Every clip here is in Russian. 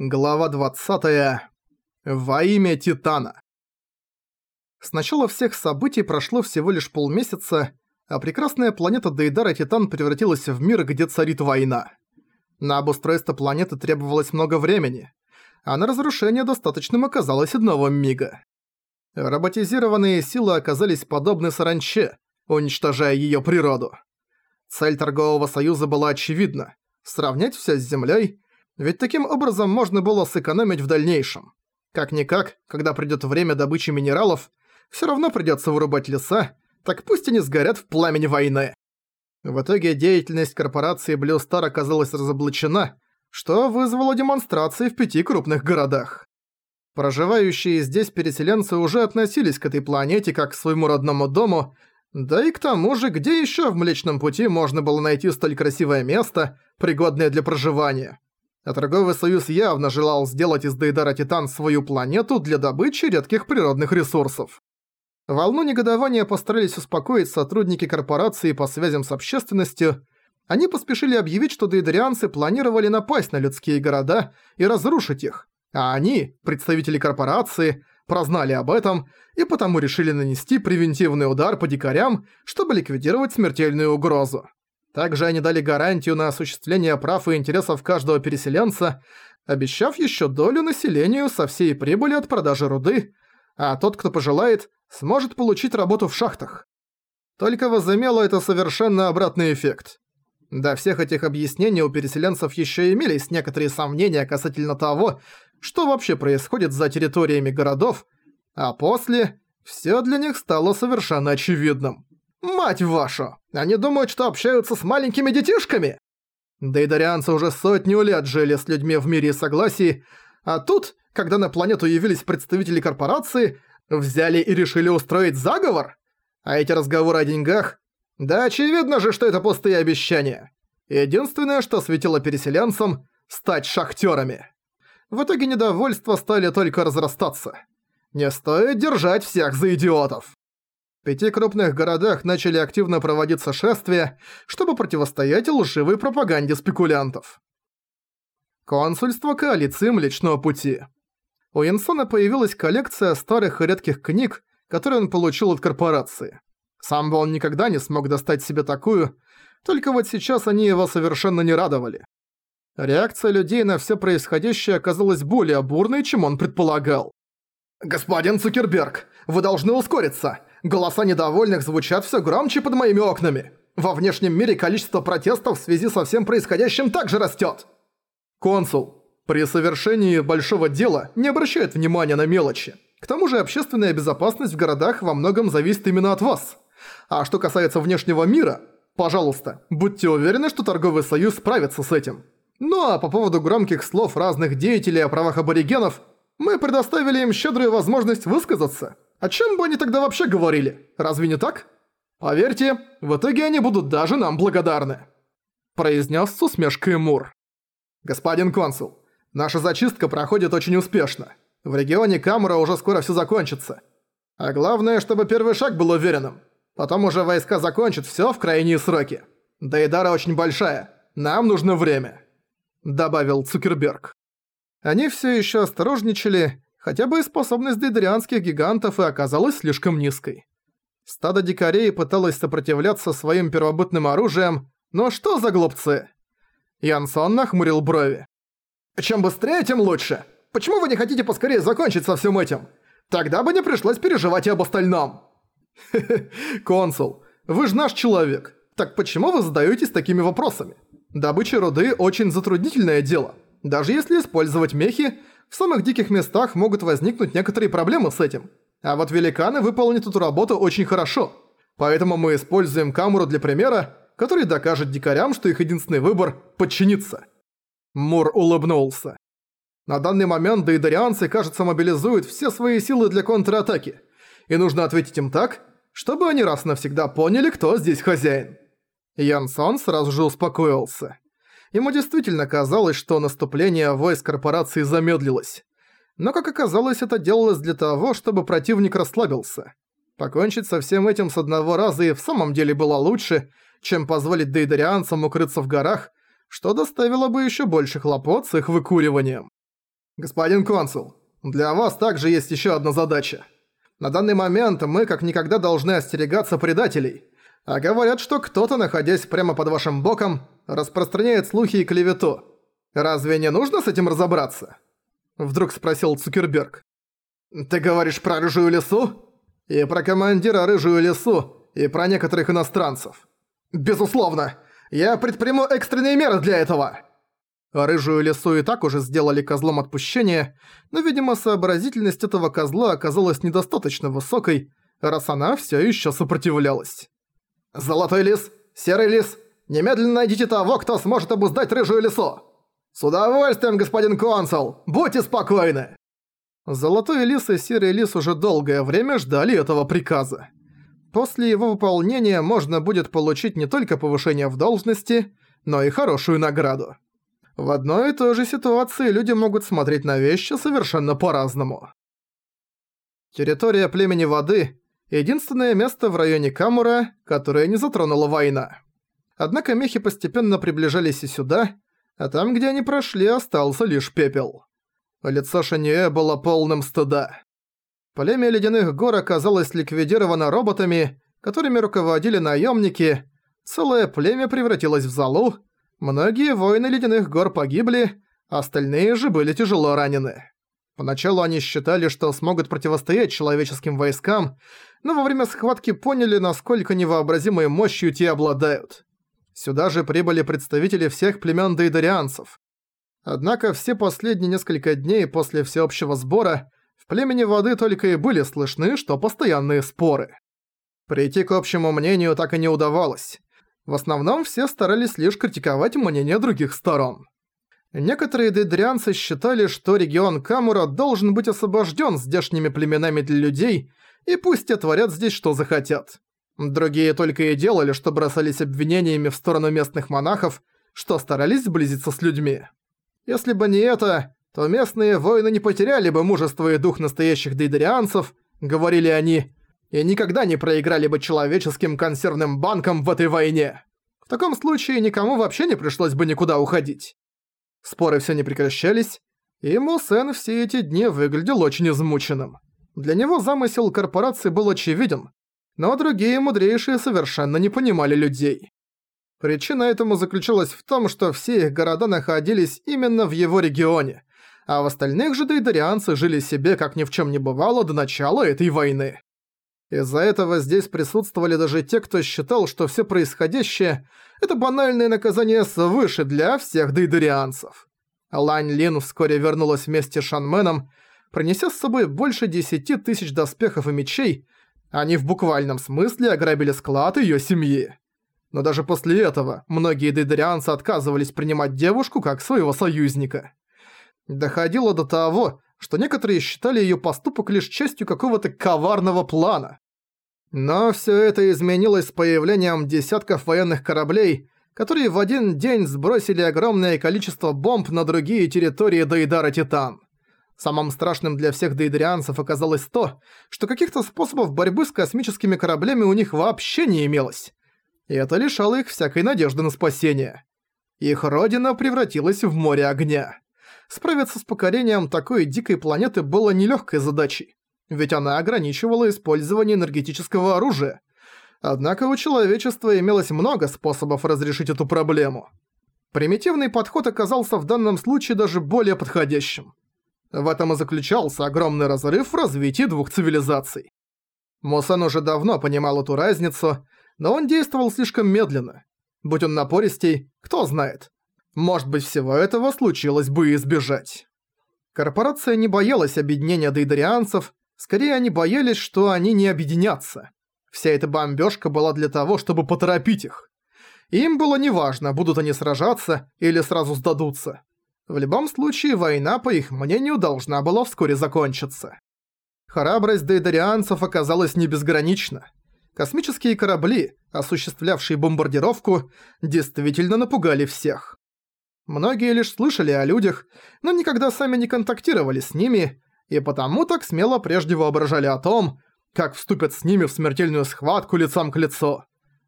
Глава 20. Во имя Титана. С начала всех событий прошло всего лишь полмесяца, а прекрасная планета Дейдара Титан превратилась в мир, где царит война. На обустройство планеты требовалось много времени, а на разрушение достаточным оказалось одного мига. Роботизированные силы оказались подобны саранче, уничтожая её природу. Цель торгового союза была очевидна – сравнять всё с Землей – ведь таким образом можно было сэкономить в дальнейшем. Как-никак, когда придёт время добычи минералов, всё равно придётся вырубать леса, так пусть они сгорят в пламени войны. В итоге деятельность корпорации Blue Star оказалась разоблачена, что вызвало демонстрации в пяти крупных городах. Проживающие здесь переселенцы уже относились к этой планете как к своему родному дому, да и к тому же, где ещё в Млечном Пути можно было найти столь красивое место, пригодное для проживания а торговый союз явно желал сделать из Дейдара Титан свою планету для добычи редких природных ресурсов. Волну негодования постарались успокоить сотрудники корпорации по связям с общественностью. Они поспешили объявить, что дейдарианцы планировали напасть на людские города и разрушить их, а они, представители корпорации, прознали об этом и потому решили нанести превентивный удар по дикарям, чтобы ликвидировать смертельную угрозу. Также они дали гарантию на осуществление прав и интересов каждого переселенца, обещав еще долю населению со всей прибыли от продажи руды, а тот, кто пожелает, сможет получить работу в шахтах. Только возымело это совершенно обратный эффект. До всех этих объяснений у переселенцев еще имелись некоторые сомнения касательно того, что вообще происходит за территориями городов, а после все для них стало совершенно очевидным. Мать вашу! Они думают, что общаются с маленькими детишками? Дейдарианцы уже сотню лет жили с людьми в мире и согласии, а тут, когда на планету явились представители корпорации, взяли и решили устроить заговор? А эти разговоры о деньгах? Да очевидно же, что это пустые обещания. Единственное, что светило переселенцам – стать шахтерами. В итоге недовольства стали только разрастаться. Не стоит держать всех за идиотов. Пяти крупных городах начали активно проводиться шествия, чтобы противостоять лживой пропаганде спекулянтов. Консульство коалиции Млечного Пути. У Янсона появилась коллекция старых и редких книг, которые он получил от корпорации. Сам бы он никогда не смог достать себе такую, только вот сейчас они его совершенно не радовали. Реакция людей на все происходящее оказалась более бурной, чем он предполагал. «Господин Цукерберг, вы должны ускориться! Голоса недовольных звучат все громче под моими окнами. Во внешнем мире количество протестов в связи со всем происходящим также растет. Консул, при совершении большого дела не обращает внимания на мелочи. К тому же общественная безопасность в городах во многом зависит именно от вас. А что касается внешнего мира, пожалуйста, будьте уверены, что торговый союз справится с этим. Ну а по поводу громких слов разных деятелей о правах аборигенов, мы предоставили им щедрую возможность высказаться. О чем бы они тогда вообще говорили? Разве не так? Поверьте, в итоге они будут даже нам благодарны. Произнес с усмешкой Мур. Господин консул, наша зачистка проходит очень успешно. В регионе Камура уже скоро все закончится. А главное, чтобы первый шаг был уверенным. Потом уже войска закончат все в крайние сроки. Да и дара очень большая. Нам нужно время», — добавил Цукерберг. Они все еще осторожничали, хотя бы и способность дейдрианских гигантов и оказалась слишком низкой. Стадо дикарей пыталось сопротивляться своим первобытным оружием, но что за глупцы? Янсон нахмурил брови. «Чем быстрее, тем лучше. Почему вы не хотите поскорее закончить со всем этим? Тогда бы не пришлось переживать и об остальном». консул, вы же наш человек. Так почему вы задаетесь такими вопросами? Добыча руды очень затруднительное дело. Даже если использовать мехи, в самых диких местах могут возникнуть некоторые проблемы с этим. А вот великаны выполнят эту работу очень хорошо. Поэтому мы используем камеру для примера, который докажет дикарям, что их единственный выбор – подчиниться. Мур улыбнулся. На данный момент дейдарианцы, кажется, мобилизуют все свои силы для контратаки. И нужно ответить им так, чтобы они раз навсегда поняли, кто здесь хозяин. Янсон сразу же успокоился. Ему действительно казалось, что наступление войск корпорации замедлилось. Но, как оказалось, это делалось для того, чтобы противник расслабился. Покончить со всем этим с одного раза и в самом деле было лучше, чем позволить дейдарианцам укрыться в горах, что доставило бы еще больше хлопот с их выкуриванием. «Господин консул, для вас также есть еще одна задача. На данный момент мы как никогда должны остерегаться предателей. А говорят, что кто-то, находясь прямо под вашим боком, распространяет слухи и клевету. Разве не нужно с этим разобраться?» Вдруг спросил Цукерберг. «Ты говоришь про рыжую лесу? И про командира рыжую лесу, и про некоторых иностранцев. Безусловно, я предприму экстренные меры для этого!» Рыжую лесу и так уже сделали козлом отпущения, но, видимо, сообразительность этого козла оказалась недостаточно высокой, раз она всё ещё сопротивлялась. «Золотой лис! Серый лис! Немедленно найдите того, кто сможет обуздать рыжую лесу!» «С удовольствием, господин консул! Будьте спокойны!» Золотой лис и серый лис уже долгое время ждали этого приказа. После его выполнения можно будет получить не только повышение в должности, но и хорошую награду. В одной и той же ситуации люди могут смотреть на вещи совершенно по-разному. Территория племени воды – единственное место в районе Камура, которое не затронула война. Однако мехи постепенно приближались и сюда, а там, где они прошли, остался лишь пепел. Лицо Шанье было полным стыда. Племя Ледяных Гор оказалось ликвидировано роботами, которыми руководили наемники. Целое племя превратилось в залу, Многие воины Ледяных гор погибли, остальные же были тяжело ранены. Поначалу они считали, что смогут противостоять человеческим войскам, но во время схватки поняли, насколько невообразимой мощью те обладают. Сюда же прибыли представители всех племён дейдарианцев. Однако все последние несколько дней после всеобщего сбора в племени воды только и были слышны, что постоянные споры. Прийти к общему мнению так и не удавалось. В основном все старались лишь критиковать мнение других сторон. Некоторые дейдрианцы считали, что регион Камура должен быть освобожден здешними племенами для людей, и пусть те здесь что захотят. Другие только и делали, что бросались обвинениями в сторону местных монахов, что старались сблизиться с людьми. Если бы не это, то местные воины не потеряли бы мужество и дух настоящих дейдерианцев, говорили они, и никогда не проиграли бы человеческим консервным банкам в этой войне. В таком случае никому вообще не пришлось бы никуда уходить. Споры все не прекращались, и Мусен все эти дни выглядел очень измученным. Для него замысел корпорации был очевиден, но другие мудрейшие совершенно не понимали людей. Причина этому заключалась в том, что все их города находились именно в его регионе, а в остальных же дейдарианцы жили себе как ни в чем не бывало до начала этой войны. Из-за этого здесь присутствовали даже те, кто считал, что все происходящее – это банальное наказание свыше для всех дейдерианцев. Лань Лин вскоре вернулась вместе с Шанменом, принеся с собой больше десяти тысяч доспехов и мечей, они в буквальном смысле ограбили склад ее семьи. Но даже после этого многие дейдерианцы отказывались принимать девушку как своего союзника. Доходило до того, что некоторые считали её поступок лишь частью какого-то коварного плана. Но всё это изменилось с появлением десятков военных кораблей, которые в один день сбросили огромное количество бомб на другие территории Дейдара Титан. Самым страшным для всех дейдрианцев оказалось то, что каких-то способов борьбы с космическими кораблями у них вообще не имелось. И это лишало их всякой надежды на спасение. Их родина превратилась в море огня. Справиться с покорением такой дикой планеты было нелегкой задачей, ведь она ограничивала использование энергетического оружия. Однако у человечества имелось много способов разрешить эту проблему. Примитивный подход оказался в данном случае даже более подходящим. В этом и заключался огромный разрыв в развитии двух цивилизаций. Мусан уже давно понимал эту разницу, но он действовал слишком медленно. Будь он напористей, кто знает, может быть, всего этого случилось бы избежать. Корпорация не боялась объединения дейдарианцев, скорее они боялись, что они не объединятся. Вся эта бомбёжка была для того, чтобы поторопить их. Им было неважно, будут они сражаться или сразу сдадутся. В любом случае, война, по их мнению, должна была вскоре закончиться. Храбрость дейдарианцев оказалась не безгранична. Космические корабли, осуществлявшие бомбардировку, действительно напугали всех. Многие лишь слышали о людях, но никогда сами не контактировали с ними, и потому так смело прежде воображали о том, как вступят с ними в смертельную схватку лицом к лицу.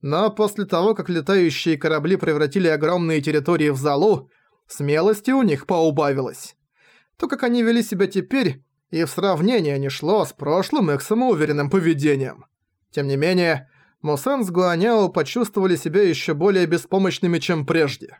Но после того, как летающие корабли превратили огромные территории в залу, смелости у них поубавилось. то, как они вели себя теперь, и в сравнение не шло с прошлым их самоуверенным поведением. Тем не менее, Мусен с Гуаняо почувствовали себя еще более беспомощными, чем прежде.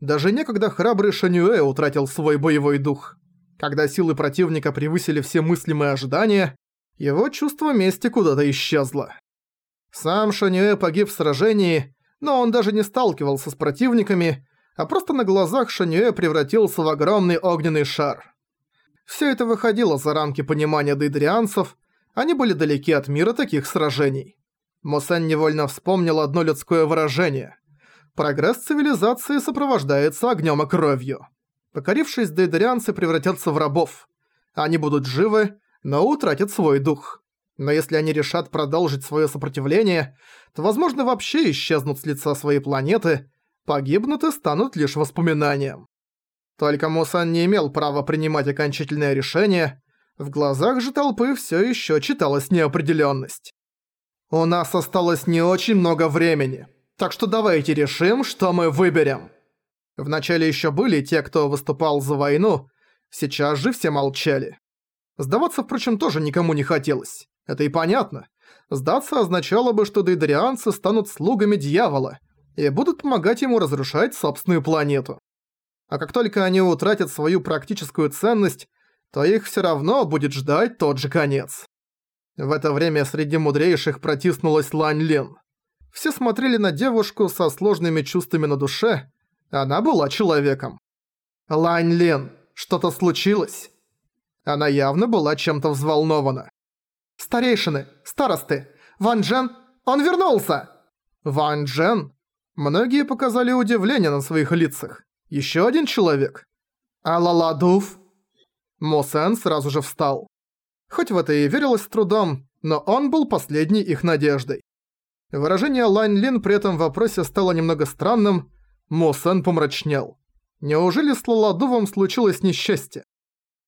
Даже некогда храбрый Шанюэ утратил свой боевой дух. Когда силы противника превысили все мыслимые ожидания, его чувство мести куда-то исчезло. Сам Шанюэ погиб в сражении, но он даже не сталкивался с противниками, а просто на глазах Шанюэ превратился в огромный огненный шар. Все это выходило за рамки понимания дейдрианцев, они были далеки от мира таких сражений. Мосен невольно вспомнил одно людское выражение. Прогресс цивилизации сопровождается огнем и кровью. Покорившись, дейдерианцы превратятся в рабов. Они будут живы, но утратят свой дух. Но если они решат продолжить свое сопротивление, то, возможно, вообще исчезнут с лица своей планеты, погибнут и станут лишь воспоминанием. Только Мусан не имел права принимать окончательное решение, в глазах же толпы все еще читалась неопределенность. «У нас осталось не очень много времени, так что давайте решим, что мы выберем». Вначале еще были те, кто выступал за войну, сейчас же все молчали. Сдаваться, впрочем, тоже никому не хотелось. Это и понятно. Сдаться означало бы, что дейдерианцы станут слугами дьявола и будут помогать ему разрушать собственную планету. А как только они утратят свою практическую ценность, то их всё равно будет ждать тот же конец. В это время среди мудрейших протиснулась Лань Лин. Все смотрели на девушку со сложными чувствами на душе, она была человеком. «Лань Лин, что-то случилось?» Она явно была чем-то взволнована. «Старейшины, старосты, Ван Джен, он вернулся!» «Ван Джен?» Многие показали удивление на своих лицах. Еще один человек? А Лаладуф? Мосен сразу же встал. Хоть в это и верилось с трудом, но он был последней их надеждой. Выражение Лань Лин при этом вопросе стало немного странным, Мосен помрачнел. Неужели с Лаладувом случилось несчастье?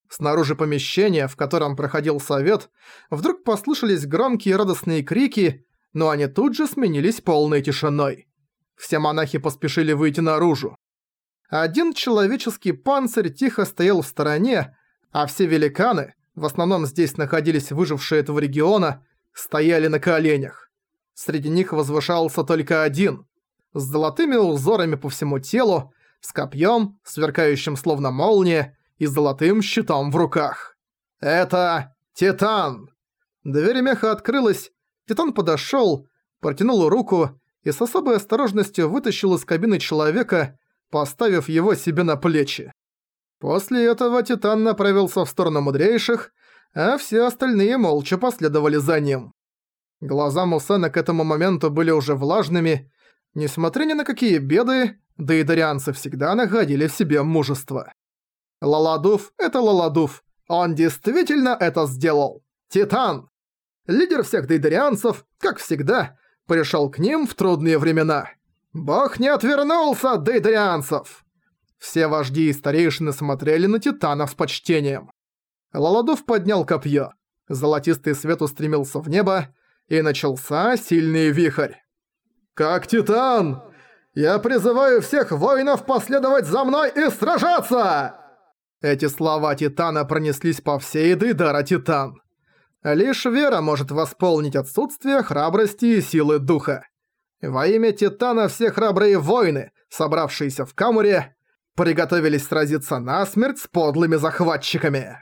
Снаружи помещения, в котором проходил совет, вдруг послышались громкие радостные крики, но они тут же сменились полной тишиной. Все монахи поспешили выйти наружу. Один человеческий панцирь тихо стоял в стороне, а все великаны, в основном здесь находились выжившие этого региона, стояли на коленях. Среди них возвышался только один, с золотыми узорами по всему телу, с копьем, сверкающим словно молния, и золотым щитом в руках. «Это Титан!» Дверь меха открылась, Титан подошёл, протянул руку и с особой осторожностью вытащил из кабины человека, поставив его себе на плечи. После этого Титан направился в сторону мудрейших, а все остальные молча последовали за ним. Глаза Мусена к этому моменту были уже влажными, несмотря ни на какие беды, да и дарианцы всегда находили в себе мужество. Лаладуф — это Лаладуф. Он действительно это сделал. Титан! Лидер всех дейдарианцев, как всегда, пришел к ним в трудные времена. Бог не отвернулся от дейдарианцев! Все вожди и старейшины смотрели на Титанов с почтением. Лаладуф поднял копье. Золотистый свет устремился в небо, и начался сильный вихрь. «Как Титан! Я призываю всех воинов последовать за мной и сражаться!» Эти слова Титана пронеслись по всей Дейдара Титан. Лишь вера может восполнить отсутствие храбрости и силы духа. Во имя Титана все храбрые воины, собравшиеся в Камуре, приготовились сразиться насмерть с подлыми захватчиками.